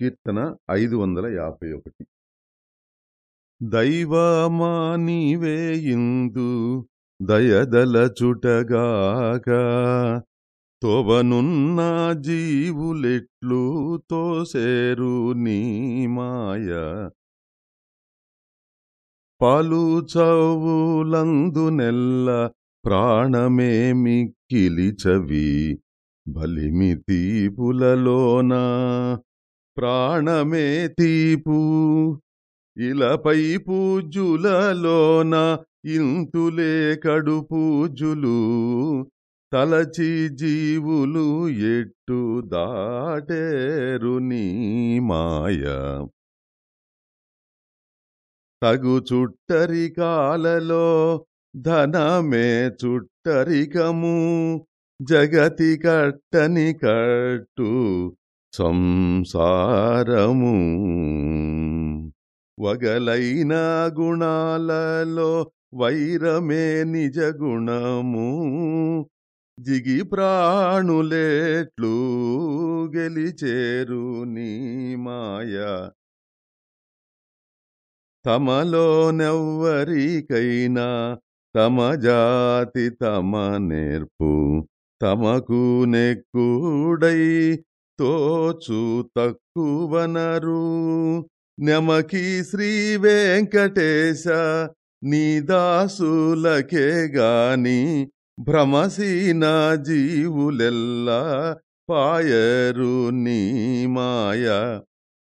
కీర్తన ఐదు వందల యాభై ఒకటి. దైవమా నీవేయిందు దయదలచుటగాక తోవనున్న జీవులెట్లు తోసేరు నీ మాయ. పాలు చవులందు నెల్ల ప్రాణమే మిక్కిలిచవి బలిమి తీపులలోనా ప్రాణమే తీపు. ఇలపై పూజులలోన ఇంతులే కడు పూజులు తలచి జీవులు ఎట్టు దాటేరు నీ మాయ. తగు చుట్టరి కాలలో ధనమే చుట్టరికము. జగతి కట్టని కట్టు సంసారము వగలైన గుణాలలో వైరమే నిజ గుణము. జిగి ప్రాణులేట్లు గెలిచేరు నీ మాయ. తమలోనెవ్వరికైనా తమ జాతి తమ నేర్పు తమకు నెక్కుడై తోచు తక్కువనరు నెమకి శ్రీ వెంకటేశ నీ దాసులకే గాని భ్రమసీన జీవులెల్లా పాయరు నీ మాయ.